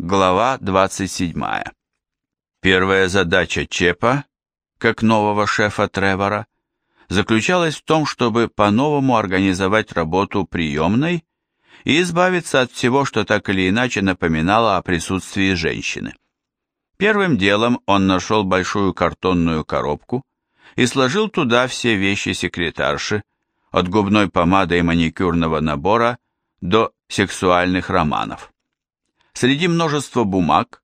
Глава 27. Первая задача Чепа, как нового шефа Тревора, заключалась в том, чтобы по-новому организовать работу приемной и избавиться от всего, что так или иначе напоминало о присутствии женщины. Первым делом он нашел большую картонную коробку и сложил туда все вещи секретарши, от губной помады и маникюрного набора до сексуальных романов. Среди множества бумаг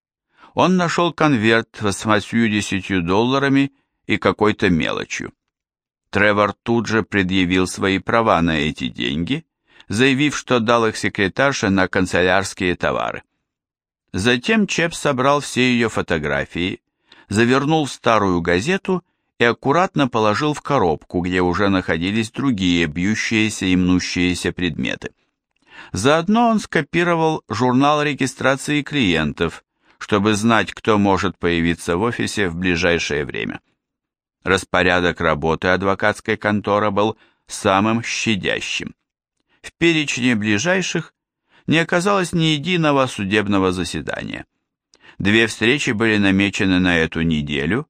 он нашел конверт с 80 долларами и какой-то мелочью. Тревор тут же предъявил свои права на эти деньги, заявив, что дал их секретарше на канцелярские товары. Затем Чеп собрал все ее фотографии, завернул в старую газету и аккуратно положил в коробку, где уже находились другие бьющиеся и мнущиеся предметы. Заодно он скопировал журнал регистрации клиентов, чтобы знать, кто может появиться в офисе в ближайшее время. Распорядок работы адвокатской конторы был самым щадящим. В перечне ближайших не оказалось ни единого судебного заседания. Две встречи были намечены на эту неделю,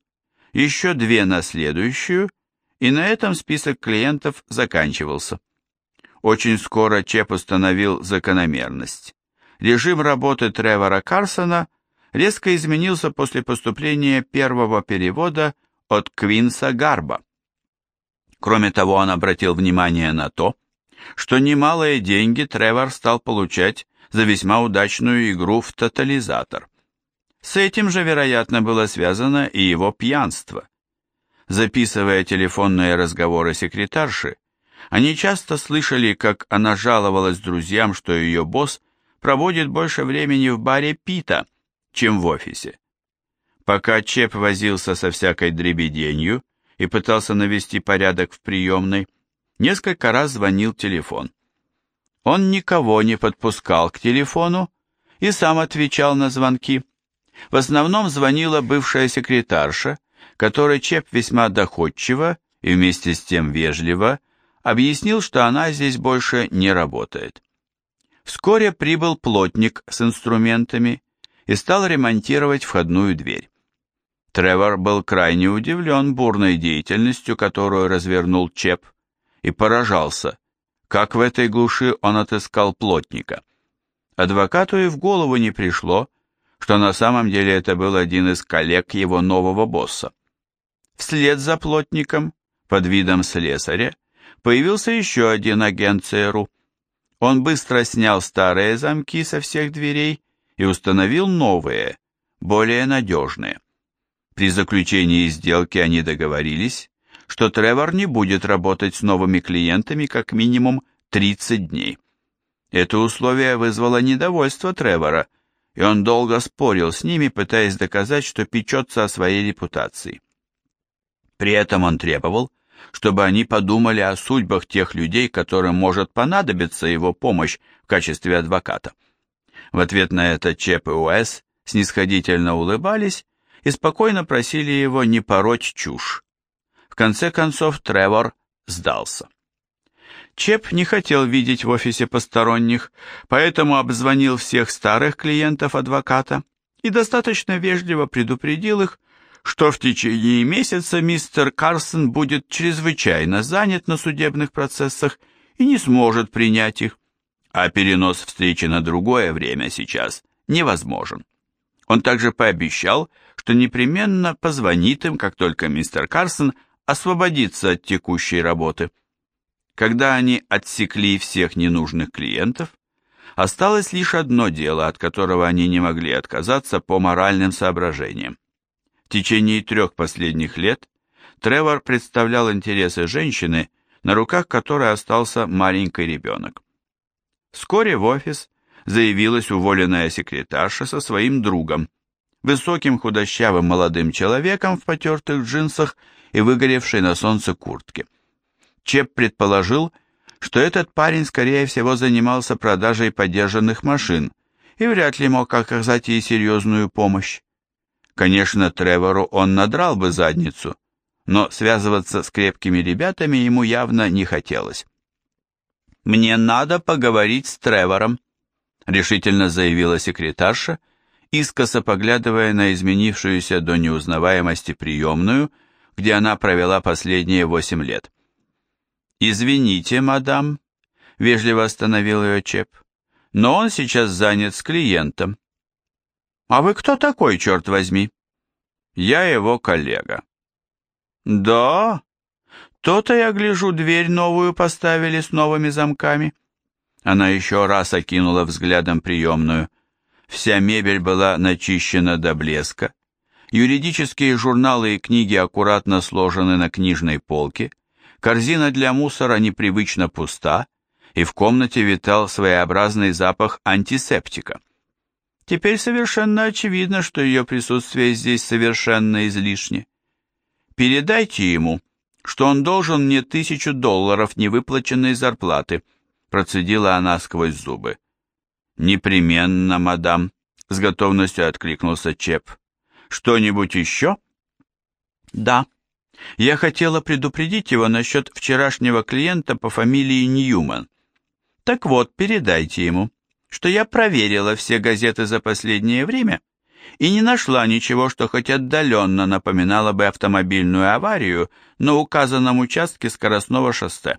еще две на следующую, и на этом список клиентов заканчивался. Очень скоро Чеп установил закономерность. Режим работы Тревора Карсона резко изменился после поступления первого перевода от Квинса Гарба. Кроме того, он обратил внимание на то, что немалые деньги Тревор стал получать за весьма удачную игру в тотализатор. С этим же, вероятно, было связано и его пьянство. Записывая телефонные разговоры секретарши, они часто слышали, как она жаловалась друзьям, что ее босс проводит больше времени в баре Пита, чем в офисе. Пока Чеп возился со всякой дребеденью и пытался навести порядок в приемной, несколько раз звонил телефон. Он никого не подпускал к телефону и сам отвечал на звонки. В основном звонила бывшая секретарша, которой Чеп весьма доходчиво и вместе с тем вежливо объяснил, что она здесь больше не работает. Вскоре прибыл плотник с инструментами и стал ремонтировать входную дверь. Тревор был крайне удивлен бурной деятельностью, которую развернул Чеп, и поражался, как в этой глуши он отыскал плотника. Адвокату и в голову не пришло, что на самом деле это был один из коллег его нового босса. Вслед за плотником, под видом слесаря, появился еще один агент ЦРУ. Он быстро снял старые замки со всех дверей и установил новые, более надежные. При заключении сделки они договорились, что Тревор не будет работать с новыми клиентами как минимум 30 дней. Это условие вызвало недовольство Тревора, и он долго спорил с ними, пытаясь доказать, что печется о своей репутации. При этом он требовал, чтобы они подумали о судьбах тех людей, которым может понадобиться его помощь в качестве адвоката. В ответ на это Чеп и Уэс снисходительно улыбались и спокойно просили его не пороть чушь. В конце концов Тревор сдался. Чеп не хотел видеть в офисе посторонних, поэтому обзвонил всех старых клиентов адвоката и достаточно вежливо предупредил их, что в течение месяца мистер Карсон будет чрезвычайно занят на судебных процессах и не сможет принять их, а перенос встречи на другое время сейчас невозможен. Он также пообещал, что непременно позвонит им, как только мистер Карсон освободится от текущей работы. Когда они отсекли всех ненужных клиентов, осталось лишь одно дело, от которого они не могли отказаться по моральным соображениям. В течение трех последних лет Тревор представлял интересы женщины, на руках которой остался маленький ребенок. Вскоре в офис заявилась уволенная секретарша со своим другом, высоким худощавым молодым человеком в потертых джинсах и выгоревшей на солнце куртке. Чеп предположил, что этот парень, скорее всего, занимался продажей подержанных машин и вряд ли мог оказать ей серьезную помощь. Конечно, Тревору он надрал бы задницу, но связываться с крепкими ребятами ему явно не хотелось. «Мне надо поговорить с Тревором», — решительно заявила секретарша искоса поглядывая на изменившуюся до неузнаваемости приемную, где она провела последние восемь лет. «Извините, мадам», — вежливо остановил ее Чеп, — «но он сейчас занят с клиентом». «А вы кто такой, черт возьми?» «Я его коллега». «Да? То-то я гляжу, дверь новую поставили с новыми замками». Она еще раз окинула взглядом приемную. Вся мебель была начищена до блеска. Юридические журналы и книги аккуратно сложены на книжной полке. Корзина для мусора непривычно пуста, и в комнате витал своеобразный запах антисептика. Теперь совершенно очевидно, что ее присутствие здесь совершенно излишне. Передайте ему, что он должен мне тысячу долларов невыплаченной зарплаты, процедила она сквозь зубы. Непременно, мадам, с готовностью откликнулся Чеп. Что-нибудь еще? Да. Я хотела предупредить его насчет вчерашнего клиента по фамилии Ньюман. Так вот, передайте ему, что я проверила все газеты за последнее время и не нашла ничего, что хоть отдаленно напоминало бы автомобильную аварию на указанном участке скоростного шоссе.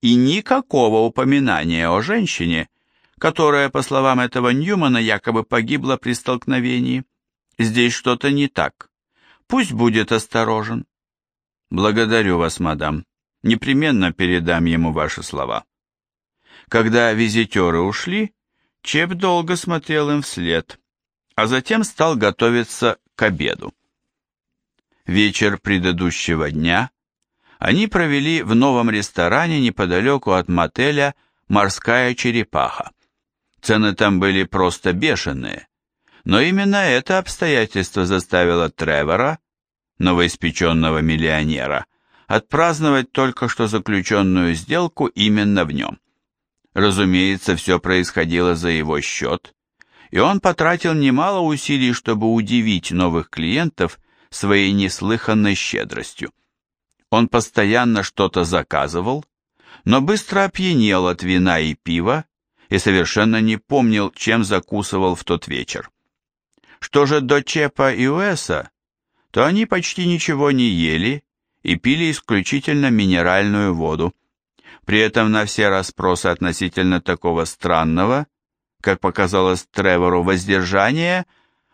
И никакого упоминания о женщине, которая, по словам этого Ньюмана, якобы погибла при столкновении. Здесь что-то не так. Пусть будет осторожен. Благодарю вас, мадам. Непременно передам ему ваши слова. Когда визитеры ушли, Чеп долго смотрел им вслед, а затем стал готовиться к обеду. Вечер предыдущего дня они провели в новом ресторане неподалеку от мотеля «Морская черепаха». Цены там были просто бешеные, но именно это обстоятельство заставило Тревора, новоиспеченного миллионера, отпраздновать только что заключенную сделку именно в нем. Разумеется, все происходило за его счет, и он потратил немало усилий, чтобы удивить новых клиентов своей неслыханной щедростью. Он постоянно что-то заказывал, но быстро опьянел от вина и пива и совершенно не помнил, чем закусывал в тот вечер. Что же до Чепа и Уэса, то они почти ничего не ели и пили исключительно минеральную воду. При этом на все расспросы относительно такого странного, как показалось Тревору, воздержания,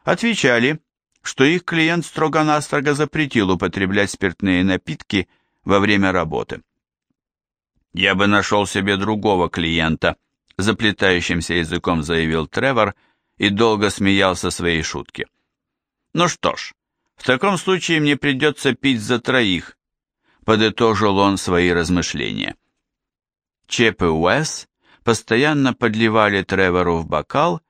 отвечали, что их клиент строго-настрого запретил употреблять спиртные напитки во время работы. «Я бы нашел себе другого клиента», заплетающимся языком заявил Тревор и долго смеялся своей шутке. «Ну что ж, в таком случае мне придется пить за троих», подытожил он свои размышления. Чеп и Уэс постоянно подливали Тревору в бокал,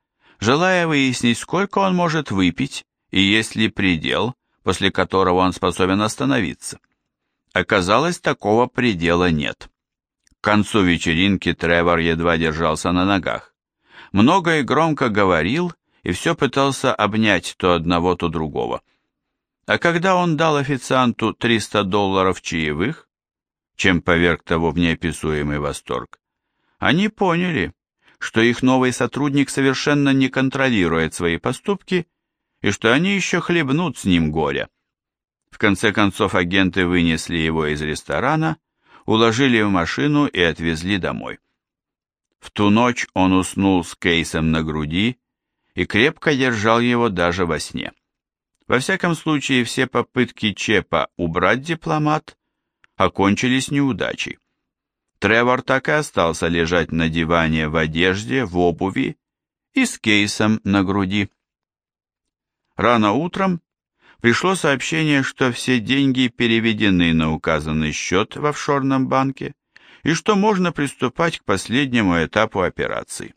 желая выяснить, сколько он может выпить и есть ли предел, после которого он способен остановиться. Оказалось, такого предела нет. К концу вечеринки Тревор едва держался на ногах. Много и громко говорил и все пытался обнять то одного, то другого. А когда он дал официанту 300 долларов чаевых, чем поверг того в неописуемый восторг. Они поняли, что их новый сотрудник совершенно не контролирует свои поступки и что они еще хлебнут с ним горя. В конце концов агенты вынесли его из ресторана, уложили в машину и отвезли домой. В ту ночь он уснул с кейсом на груди и крепко держал его даже во сне. Во всяком случае, все попытки Чепа убрать дипломат окончились неудачей. Тревор так и остался лежать на диване в одежде, в обуви и с кейсом на груди. Рано утром пришло сообщение, что все деньги переведены на указанный счет в офшорном банке и что можно приступать к последнему этапу операции.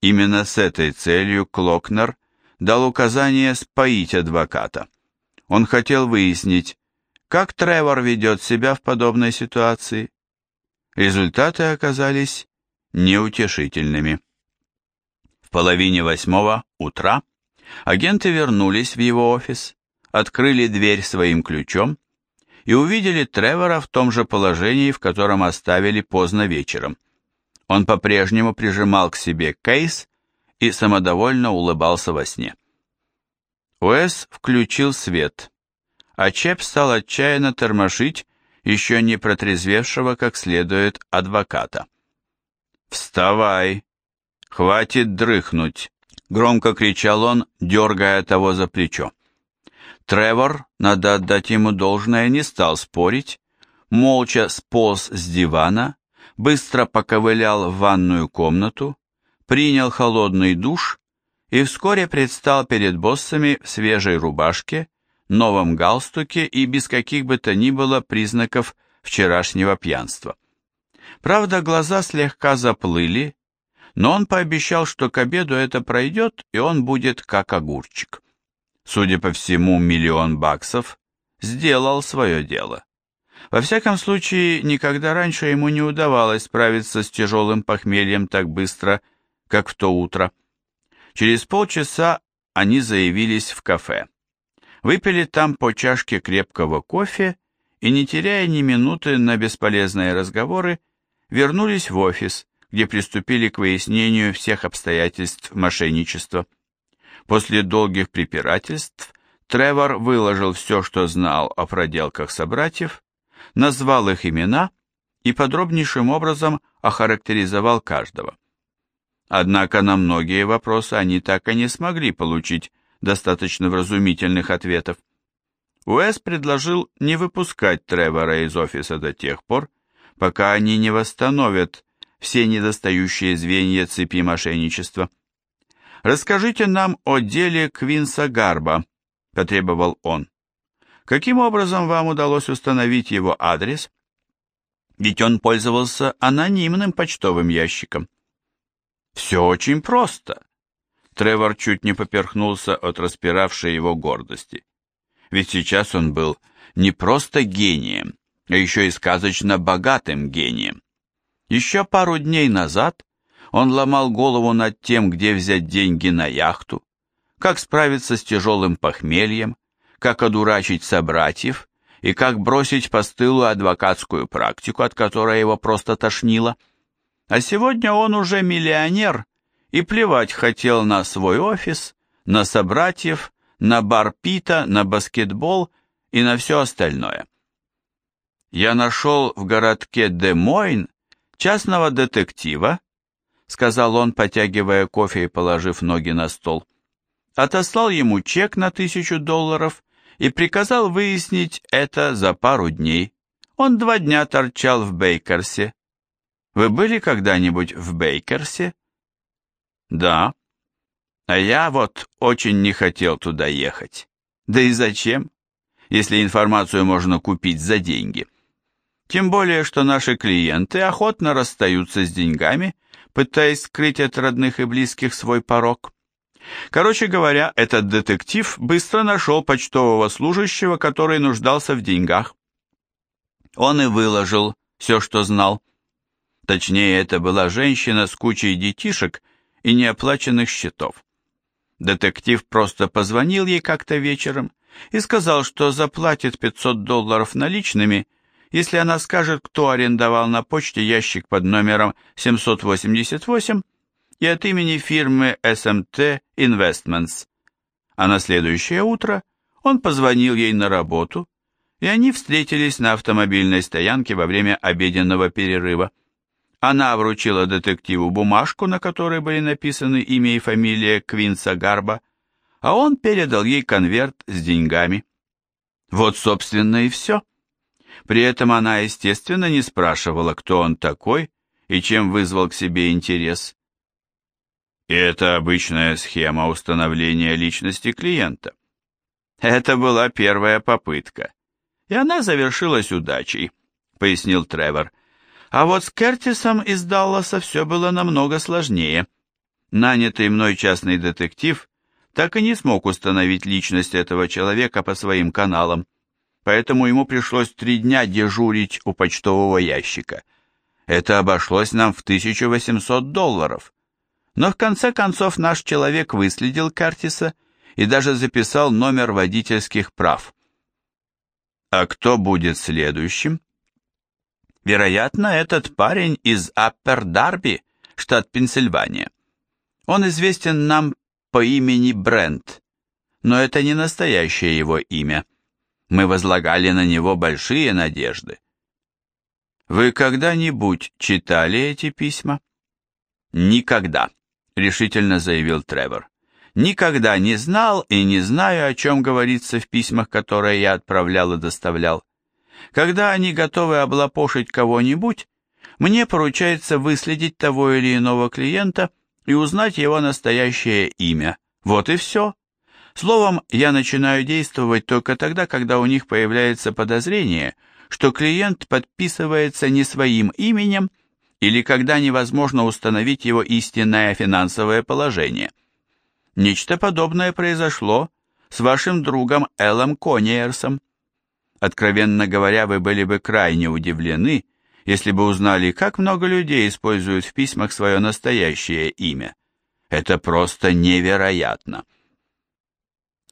Именно с этой целью Клокнер дал указание споить адвоката. Он хотел выяснить, как Тревор ведет себя в подобной ситуации? Результаты оказались неутешительными. В половине восьмого утра агенты вернулись в его офис, открыли дверь своим ключом и увидели Тревора в том же положении, в котором оставили поздно вечером. Он по-прежнему прижимал к себе кейс и самодовольно улыбался во сне. Уэс включил свет, а Чеп стал отчаянно тормошить еще не протрезвевшего как следует адвоката. «Вставай! Хватит дрыхнуть!» — громко кричал он, дергая того за плечо. Тревор, надо отдать ему должное, не стал спорить, молча сполз с дивана, быстро поковылял в ванную комнату, принял холодный душ и вскоре предстал перед боссами в свежей рубашке, новом галстуке и без каких бы то ни было признаков вчерашнего пьянства. Правда, глаза слегка заплыли, но он пообещал, что к обеду это пройдет, и он будет как огурчик. Судя по всему, миллион баксов сделал свое дело. Во всяком случае, никогда раньше ему не удавалось справиться с тяжелым похмельем так быстро, как в то утро. Через полчаса они заявились в кафе. Выпили там по чашке крепкого кофе и, не теряя ни минуты на бесполезные разговоры, вернулись в офис, где приступили к выяснению всех обстоятельств мошенничества. После долгих препирательств Тревор выложил все, что знал о проделках собратьев, назвал их имена и подробнейшим образом охарактеризовал каждого. Однако на многие вопросы они так и не смогли получить достаточно вразумительных ответов. Уэс предложил не выпускать Тревора из офиса до тех пор, пока они не восстановят все недостающие звенья цепи мошенничества. «Расскажите нам о деле Квинса Гарба», — потребовал он. «Каким образом вам удалось установить его адрес?» Ведь он пользовался анонимным почтовым ящиком. Все очень просто. Тревор чуть не поперхнулся от распиравшей его гордости. Ведь сейчас он был не просто гением, а еще и сказочно богатым гением. Еще пару дней назад он ломал голову над тем, где взять деньги на яхту, как справиться с тяжелым похмельем, как одурачить собратьев и как бросить постылую адвокатскую практику, от которой его просто тошнило. А сегодня он уже миллионер и плевать хотел на свой офис, на собратьев, на бар Пита, на баскетбол и на все остальное. «Я нашел в городке Де-Мойн частного детектива», сказал он, потягивая кофе и положив ноги на стол. Отослал ему чек на тысячу долларов и приказал выяснить это за пару дней. Он два дня торчал в Бейкерсе, вы были когда-нибудь в Бейкерсе? Да. А я вот очень не хотел туда ехать. Да и зачем, если информацию можно купить за деньги? Тем более, что наши клиенты охотно расстаются с деньгами, пытаясь скрыть от родных и близких свой порог. Короче говоря, этот детектив быстро нашел почтового служащего, который нуждался в деньгах. Он и выложил все, что знал. Точнее, это была женщина с кучей детишек и неоплаченных счетов. Детектив просто позвонил ей как-то вечером и сказал, что заплатит 500 долларов наличными, если она скажет, кто арендовал на почте ящик под номером 788 и от имени фирмы SMT Investments. А на следующее утро он позвонил ей на работу, и они встретились на автомобильной стоянке во время обеденного перерыва. Она вручила детективу бумажку, на которой были написаны имя и фамилия Квинса Гарба, а он передал ей конверт с деньгами. Вот, собственно, и все. При этом она, естественно, не спрашивала, кто он такой и чем вызвал к себе интерес. И это обычная схема установления личности клиента. Это была первая попытка, и она завершилась удачей, пояснил Тревор. А вот с Кертисом из Далласа все было намного сложнее. Нанятый мной частный детектив так и не смог установить личность этого человека по своим каналам, поэтому ему пришлось три дня дежурить у почтового ящика. Это обошлось нам в 1800 долларов. Но в конце концов наш человек выследил Кертиса и даже записал номер водительских прав. А кто будет следующим? Вероятно, этот парень из Аппер-Дарби, штат Пенсильвания. Он известен нам по имени Брент. но это не настоящее его имя. Мы возлагали на него большие надежды. Вы когда-нибудь читали эти письма? Никогда, решительно заявил Тревор. Никогда не знал и не знаю, о чем говорится в письмах, которые я отправлял и доставлял. Когда они готовы облапошить кого-нибудь, мне поручается выследить того или иного клиента и узнать его настоящее имя. Вот и все. Словом, я начинаю действовать только тогда, когда у них появляется подозрение, что клиент подписывается не своим именем или когда невозможно установить его истинное финансовое положение. Нечто подобное произошло с вашим другом Эллом Кониерсом. Откровенно говоря, вы были бы крайне удивлены, если бы узнали, как много людей используют в письмах свое настоящее имя. Это просто невероятно.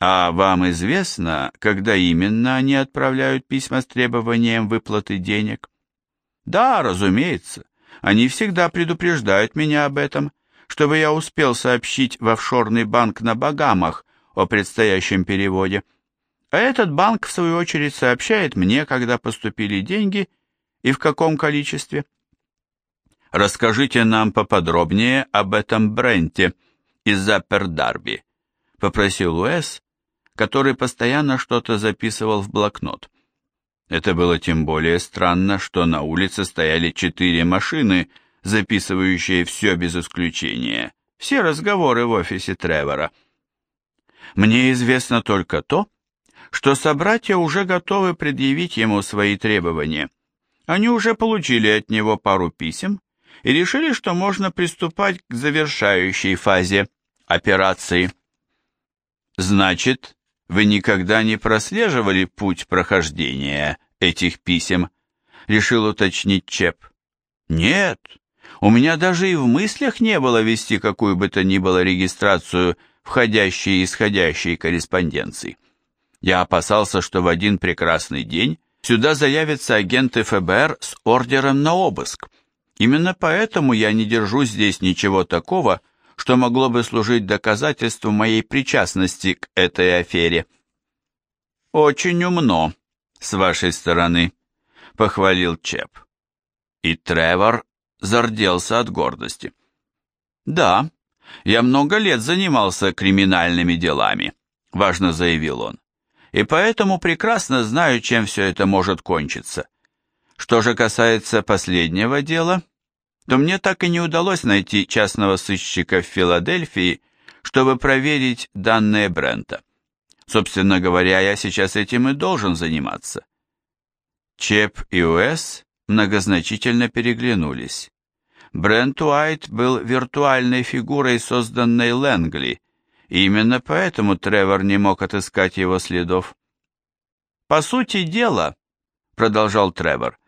А вам известно, когда именно они отправляют письма с требованием выплаты денег? Да, разумеется. Они всегда предупреждают меня об этом, чтобы я успел сообщить в офшорный банк на Багамах о предстоящем переводе. А этот банк, в свою очередь, сообщает мне, когда поступили деньги и в каком количестве. Расскажите нам поподробнее об этом Бренте из Аппердарби, попросил Уэс, который постоянно что-то записывал в блокнот. Это было тем более странно, что на улице стояли четыре машины, записывающие все без исключения, все разговоры в офисе Тревора. Мне известно только то, что собратья уже готовы предъявить ему свои требования. Они уже получили от него пару писем и решили, что можно приступать к завершающей фазе операции. Значит, вы никогда не прослеживали путь прохождения этих писем? Решил уточнить Чеп. Нет, у меня даже и в мыслях не было вести какую бы то ни было регистрацию входящей и исходящей корреспонденции. Я опасался, что в один прекрасный день сюда заявятся агенты ФБР с ордером на обыск. Именно поэтому я не держу здесь ничего такого, что могло бы служить доказательством моей причастности к этой афере. «Очень умно, с вашей стороны», — похвалил Чеп. И Тревор зарделся от гордости. «Да, я много лет занимался криминальными делами», — важно заявил он, «и поэтому прекрасно знаю, чем все это может кончиться. Что же касается последнего дела, то мне так и не удалось найти частного сыщика в Филадельфии, чтобы проверить данные Брента. Собственно говоря, я сейчас этим и должен заниматься. Чеп и Уэс многозначительно переглянулись. Брент Уайт был виртуальной фигурой, созданной Лэнгли, и именно поэтому Тревор не мог отыскать его следов. «По сути дела», — продолжал Тревор,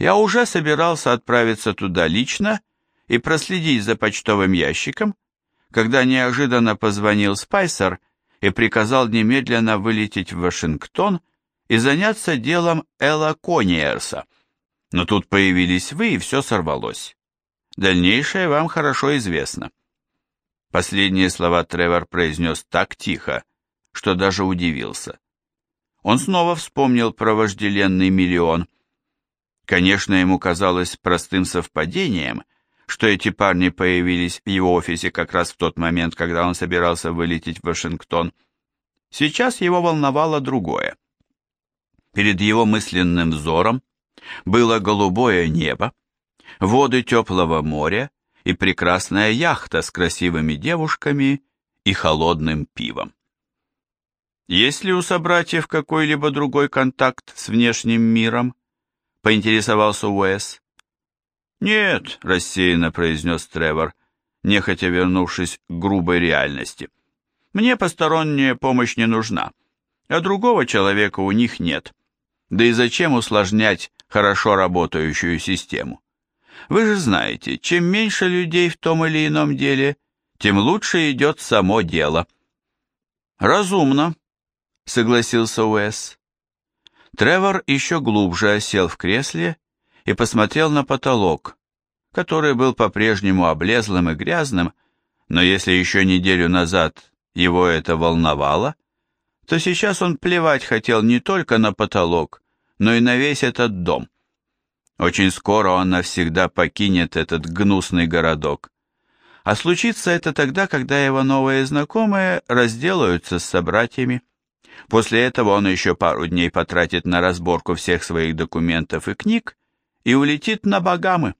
я уже собирался отправиться туда лично и проследить за почтовым ящиком, когда неожиданно позвонил Спайсер и приказал немедленно вылететь в Вашингтон и заняться делом Элла Кониерса. Но тут появились вы, и все сорвалось. Дальнейшее вам хорошо известно. Последние слова Тревор произнес так тихо, что даже удивился. Он снова вспомнил про вожделенный миллион – Конечно, ему казалось простым совпадением, что эти парни появились в его офисе как раз в тот момент, когда он собирался вылететь в Вашингтон. Сейчас его волновало другое. Перед его мысленным взором было голубое небо, воды теплого моря и прекрасная яхта с красивыми девушками и холодным пивом. Есть ли у собратьев какой-либо другой контакт с внешним миром? — поинтересовался Уэс. «Нет», — рассеянно произнес Тревор, нехотя вернувшись к грубой реальности. «Мне посторонняя помощь не нужна, а другого человека у них нет. Да и зачем усложнять хорошо работающую систему? Вы же знаете, чем меньше людей в том или ином деле, тем лучше идет само дело». «Разумно», — согласился Уэс. Тревор еще глубже осел в кресле и посмотрел на потолок, который был по-прежнему облезлым и грязным, но если еще неделю назад его это волновало, то сейчас он плевать хотел не только на потолок, но и на весь этот дом. Очень скоро он навсегда покинет этот гнусный городок. А случится это тогда, когда его новые знакомые разделаются с собратьями. После этого он еще пару дней потратит на разборку всех своих документов и книг и улетит на Багамы.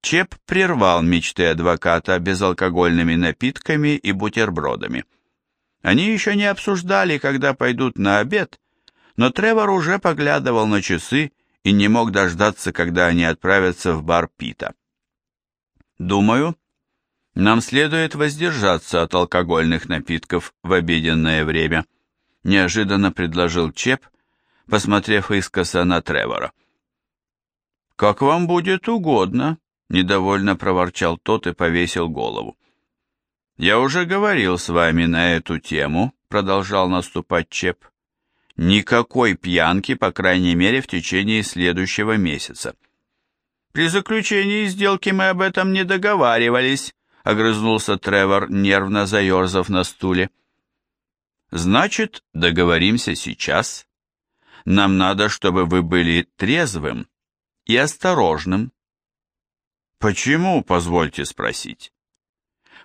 Чеп прервал мечты адвоката безалкогольными напитками и бутербродами. Они еще не обсуждали, когда пойдут на обед, но Тревор уже поглядывал на часы и не мог дождаться, когда они отправятся в бар Пита. «Думаю, нам следует воздержаться от алкогольных напитков в обеденное время», неожиданно предложил Чеп, посмотрев искоса на Тревора. «Как вам будет угодно», Недовольно проворчал тот и повесил голову. «Я уже говорил с вами на эту тему», — продолжал наступать Чеп. «Никакой пьянки, по крайней мере, в течение следующего месяца». «При заключении сделки мы об этом не договаривались», — огрызнулся Тревор, нервно заерзав на стуле. «Значит, договоримся сейчас. Нам надо, чтобы вы были трезвым и осторожным, Почему, позвольте спросить?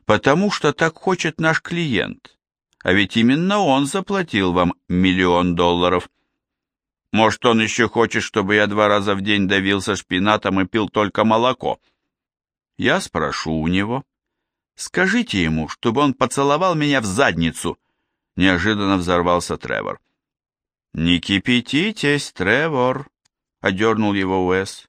Потому что так хочет наш клиент, а ведь именно он заплатил вам миллион долларов. Может, он еще хочет, чтобы я два раза в день давился шпинатом и пил только молоко? Я спрошу у него. Скажите ему, чтобы он поцеловал меня в задницу. Неожиданно взорвался Тревор. Не кипятитесь, Тревор, одернул его Уэс.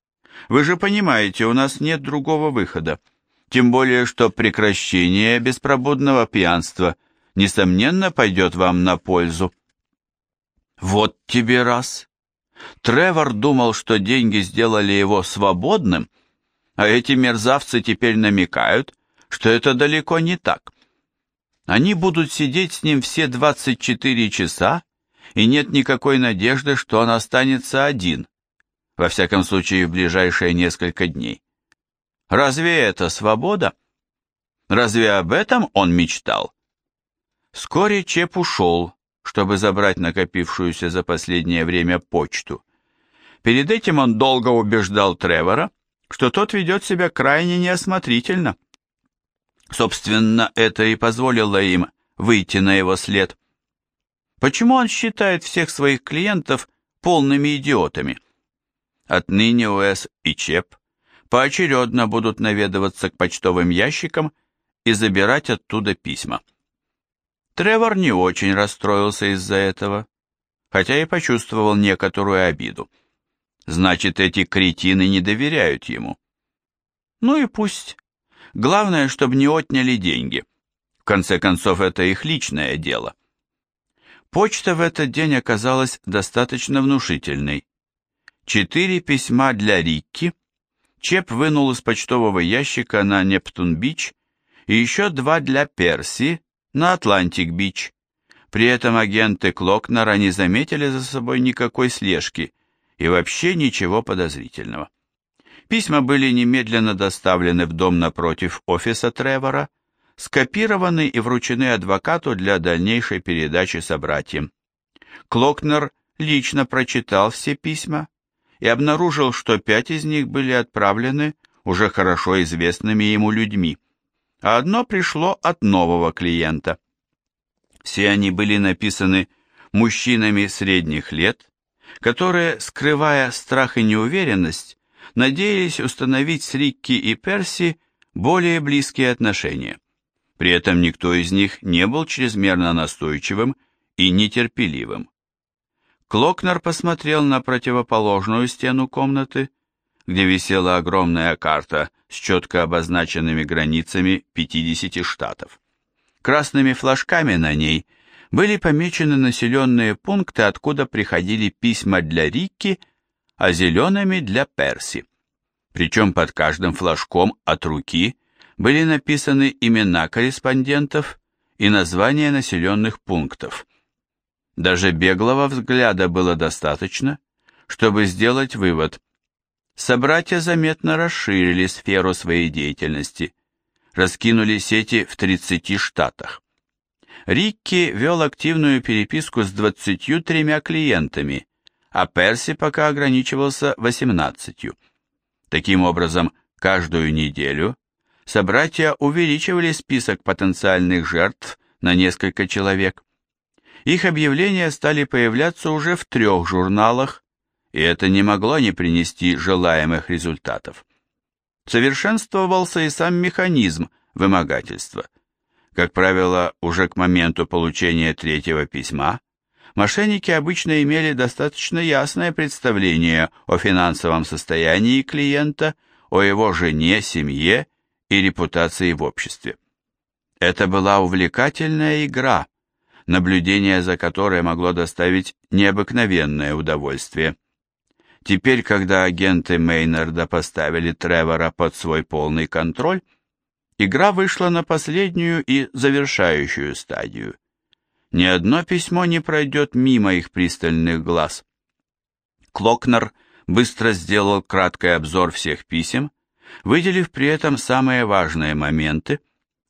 Вы же понимаете, у нас нет другого выхода. Тем более, что прекращение беспробудного пьянства, несомненно, пойдет вам на пользу. Вот тебе раз. Тревор думал, что деньги сделали его свободным, а эти мерзавцы теперь намекают, что это далеко не так. Они будут сидеть с ним все 24 часа, и нет никакой надежды, что он останется один во всяком случае в ближайшие несколько дней. Разве это свобода? Разве об этом он мечтал? Вскоре Чеп ушел, чтобы забрать накопившуюся за последнее время почту. Перед этим он долго убеждал Тревора, что тот ведет себя крайне неосмотрительно. Собственно, это и позволило им выйти на его след. Почему он считает всех своих клиентов полными идиотами? Отныне Уэс и Чеп поочередно будут наведываться к почтовым ящикам и забирать оттуда письма. Тревор не очень расстроился из-за этого, хотя и почувствовал некоторую обиду. Значит, эти кретины не доверяют ему. Ну и пусть. Главное, чтобы не отняли деньги. В конце концов, это их личное дело. Почта в этот день оказалась достаточно внушительной. Четыре письма для Рикки. Чеп вынул из почтового ящика на Нептун-Бич и еще два для Перси на Атлантик-Бич. При этом агенты Клокнера не заметили за собой никакой слежки и вообще ничего подозрительного. Письма были немедленно доставлены в дом напротив офиса Тревора, скопированы и вручены адвокату для дальнейшей передачи собратьям. Клокнер лично прочитал все письма, и обнаружил, что пять из них были отправлены уже хорошо известными ему людьми, а одно пришло от нового клиента. Все они были написаны мужчинами средних лет, которые, скрывая страх и неуверенность, надеялись установить с Рикки и Перси более близкие отношения. При этом никто из них не был чрезмерно настойчивым и нетерпеливым. Клокнер посмотрел на противоположную стену комнаты, где висела огромная карта с четко обозначенными границами 50 штатов. Красными флажками на ней были помечены населенные пункты, откуда приходили письма для Рикки, а зелеными для Перси. Причем под каждым флажком от руки были написаны имена корреспондентов и названия населенных пунктов. Даже беглого взгляда было достаточно, чтобы сделать вывод. Собратья заметно расширили сферу своей деятельности, раскинули сети в 30 штатах. Рикки вел активную переписку с 23 клиентами, а Перси пока ограничивался 18. Таким образом, каждую неделю собратья увеличивали список потенциальных жертв на несколько человек. Их объявления стали появляться уже в трех журналах, и это не могло не принести желаемых результатов. Совершенствовался и сам механизм вымогательства. Как правило, уже к моменту получения третьего письма мошенники обычно имели достаточно ясное представление о финансовом состоянии клиента, о его жене, семье и репутации в обществе. Это была увлекательная игра, наблюдение за которой могло доставить необыкновенное удовольствие. Теперь, когда агенты Мейнарда поставили Тревора под свой полный контроль, игра вышла на последнюю и завершающую стадию. Ни одно письмо не пройдет мимо их пристальных глаз. Клокнер быстро сделал краткий обзор всех писем, выделив при этом самые важные моменты,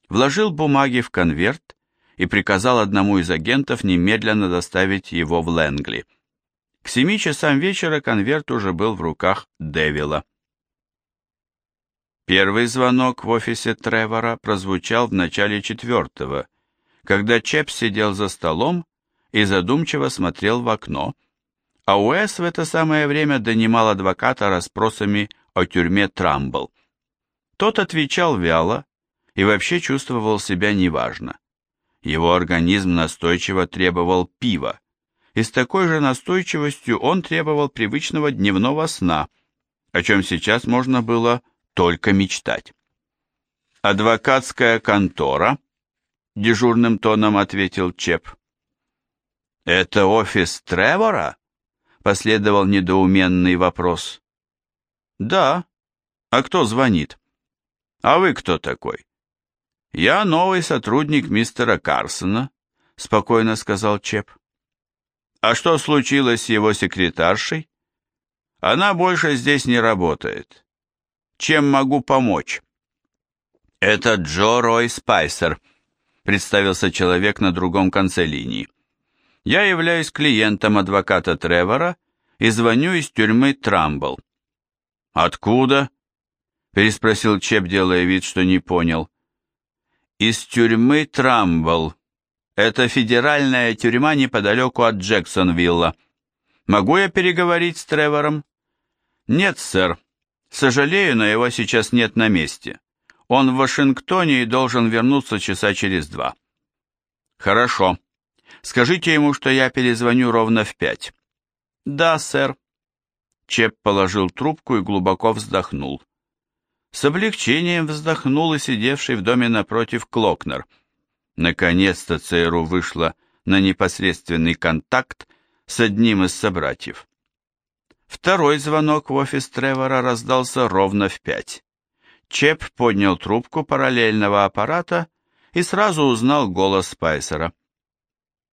вложил бумаги в конверт и приказал одному из агентов немедленно доставить его в Лэнгли. К семи часам вечера конверт уже был в руках Дэвила. Первый звонок в офисе Тревора прозвучал в начале четвертого, когда Чеп сидел за столом и задумчиво смотрел в окно, а Уэс в это самое время донимал адвоката расспросами о тюрьме Трамбл. Тот отвечал вяло и вообще чувствовал себя неважно. Его организм настойчиво требовал пива, и с такой же настойчивостью он требовал привычного дневного сна, о чем сейчас можно было только мечтать. «Адвокатская контора», — дежурным тоном ответил Чеп. «Это офис Тревора?» — последовал недоуменный вопрос. «Да. А кто звонит?» «А вы кто такой?» «Я новый сотрудник мистера Карсона», — спокойно сказал Чеп. А что случилось с его секретаршей? Она больше здесь не работает. Чем могу помочь? Это Джо Рой Спайсер, представился человек на другом конце линии. Я являюсь клиентом адвоката Тревора и звоню из тюрьмы Трамбл. Откуда? переспросил Чеп, делая вид, что не понял. Из тюрьмы Трамбл, это федеральная тюрьма неподалеку от Джексонвилла. Могу я переговорить с Тревором? Нет, сэр. Сожалею, но его сейчас нет на месте. Он в Вашингтоне и должен вернуться часа через два. Хорошо. Скажите ему, что я перезвоню ровно в пять. Да, сэр. Чеп положил трубку и глубоко вздохнул. С облегчением вздохнул и сидевший в доме напротив Клокнер – Наконец-то ЦРУ вышла на непосредственный контакт с одним из собратьев. Второй звонок в офис Тревора раздался ровно в пять. Чеп поднял трубку параллельного аппарата и сразу узнал голос Спайсера.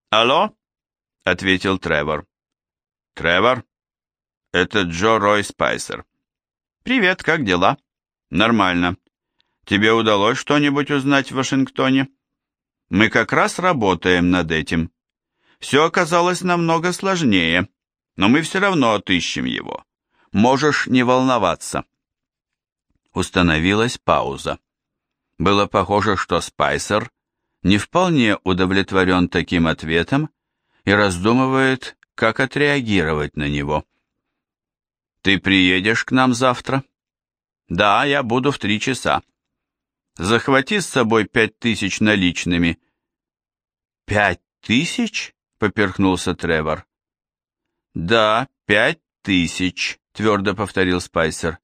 «Алло?» — ответил Тревор. «Тревор? Это Джо Рой Спайсер. Привет, как дела?» «Нормально. Тебе удалось что-нибудь узнать в Вашингтоне?» Мы как раз работаем над этим. Все оказалось намного сложнее, но мы все равно отыщем его. Можешь не волноваться. Установилась пауза. Было похоже, что Спайсер не вполне удовлетворен таким ответом и раздумывает, как отреагировать на него. «Ты приедешь к нам завтра?» «Да, я буду в три часа». Захвати с собой пять тысяч наличными. Пять тысяч? Поперхнулся Тревор. Да, пять тысяч, твердо повторил Спайсер.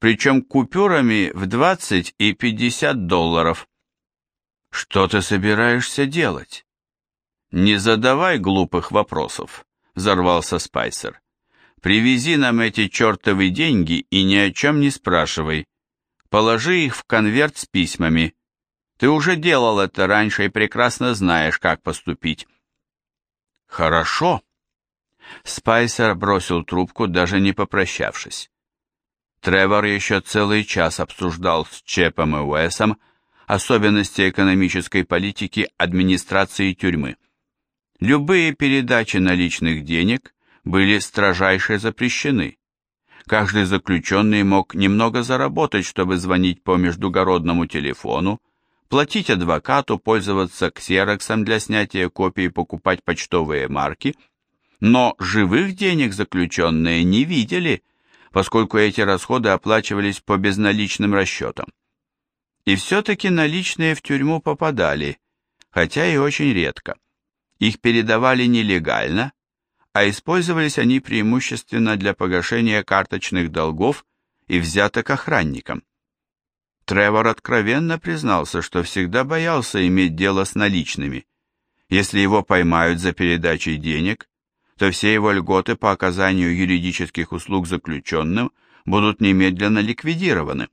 Причем купюрами в двадцать и пятьдесят долларов. Что ты собираешься делать? Не задавай глупых вопросов, взорвался Спайсер. Привези нам эти чертовы деньги и ни о чем не спрашивай. Положи их в конверт с письмами. Ты уже делал это раньше и прекрасно знаешь, как поступить. Хорошо. Спайсер бросил трубку, даже не попрощавшись. Тревор еще целый час обсуждал с Чепом и Уэсом особенности экономической политики администрации тюрьмы. Любые передачи наличных денег были строжайше запрещены. Каждый заключенный мог немного заработать, чтобы звонить по междугородному телефону, платить адвокату, пользоваться ксероксом для снятия копий, покупать почтовые марки, но живых денег заключенные не видели, поскольку эти расходы оплачивались по безналичным расчетам. И все-таки наличные в тюрьму попадали, хотя и очень редко. Их передавали нелегально, а использовались они преимущественно для погашения карточных долгов и взяток охранникам. Тревор откровенно признался, что всегда боялся иметь дело с наличными. Если его поймают за передачей денег, то все его льготы по оказанию юридических услуг заключенным будут немедленно ликвидированы,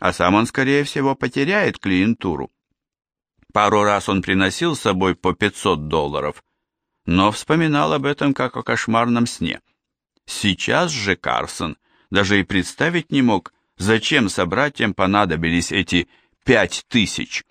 а сам он, скорее всего, потеряет клиентуру. Пару раз он приносил с собой по 500 долларов, но вспоминал об этом как о кошмарном сне. Сейчас же Карсон даже и представить не мог, зачем собратьям понадобились эти пять тысяч.